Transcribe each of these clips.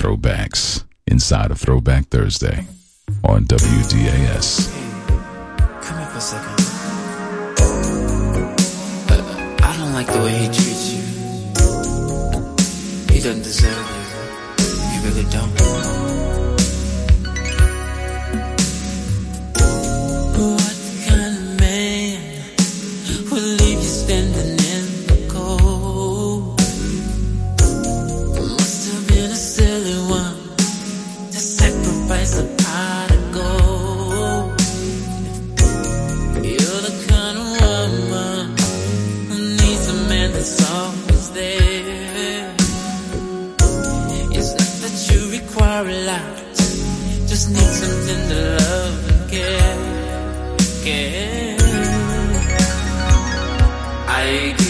throwbacks inside of Throwback Thursday on WDAS. Come here for a second. Uh, I don't like the way he treats you. He doesn't deserve you. You really don't. make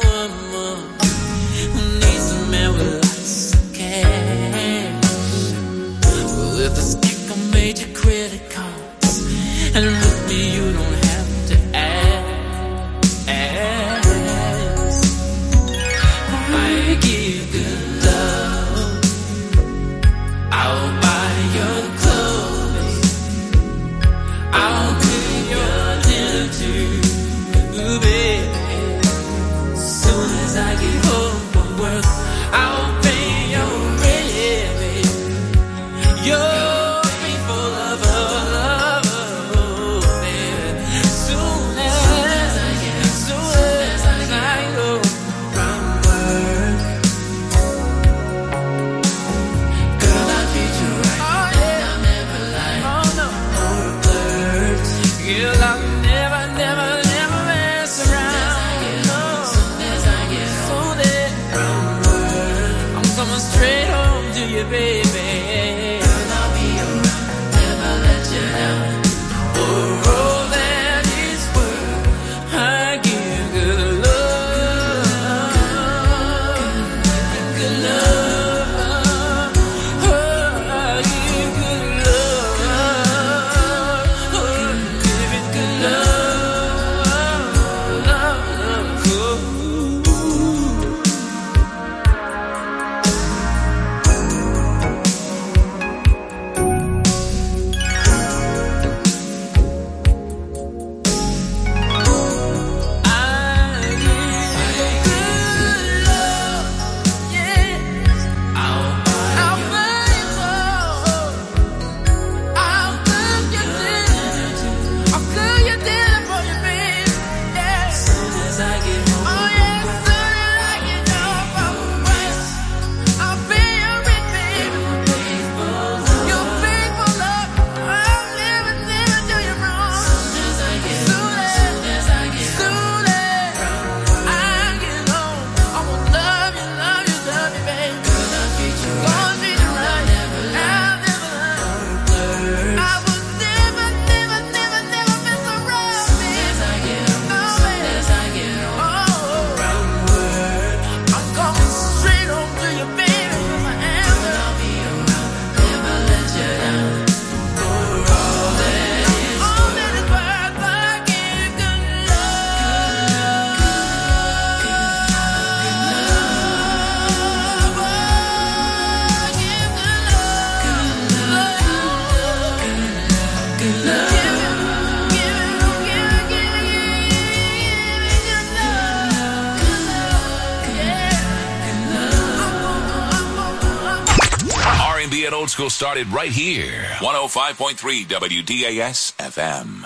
started right here. 105.3 WDAS FM.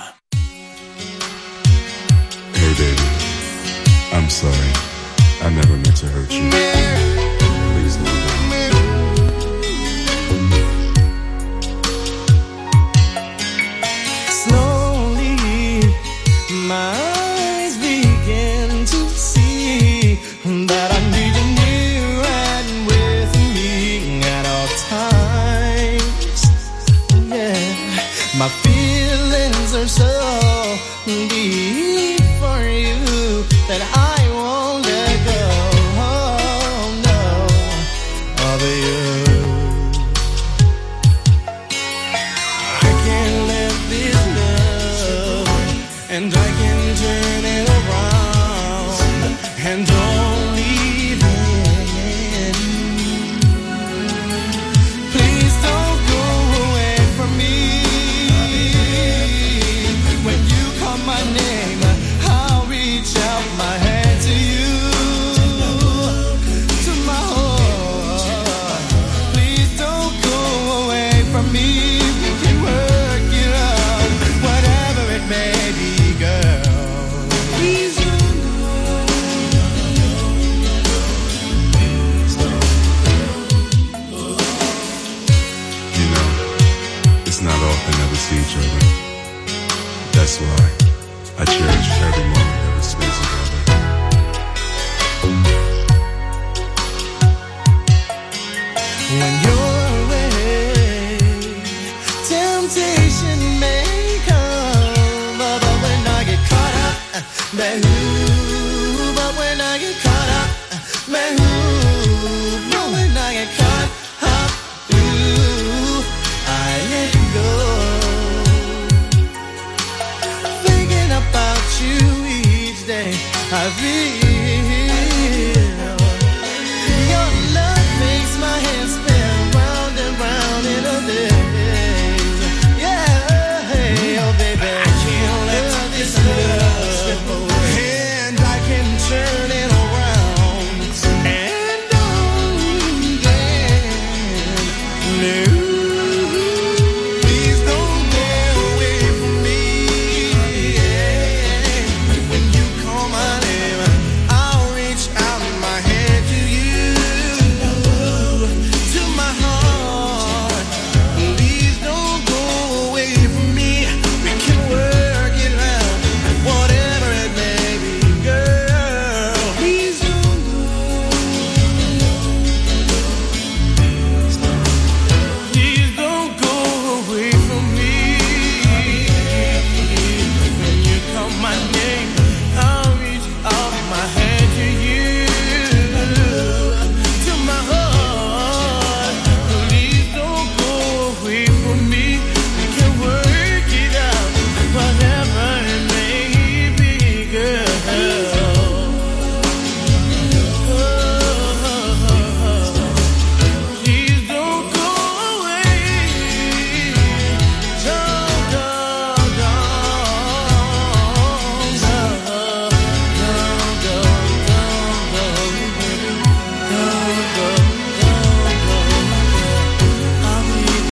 Hey, baby. I'm sorry. I never meant to hurt you. vida.